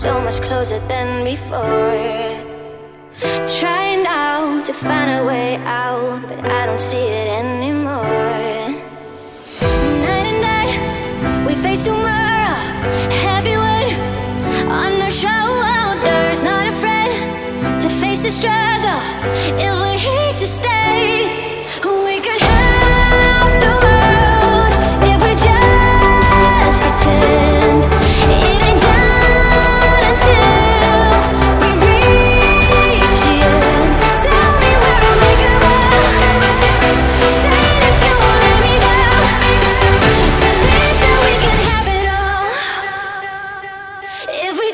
so much closer than before. Trying now to find a way out, but I don't see it anymore. Night and day, we face tomorrow. Heavy weight on our shoulders. Not afraid to face the struggle if we're here to stay.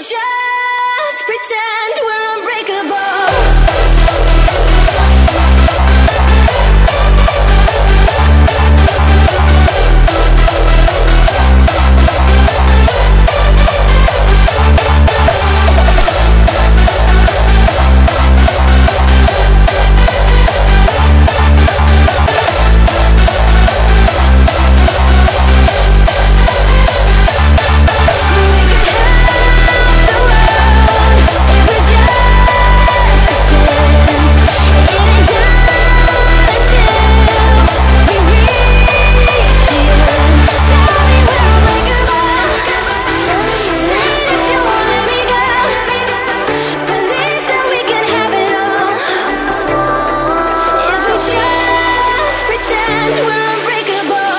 just pretend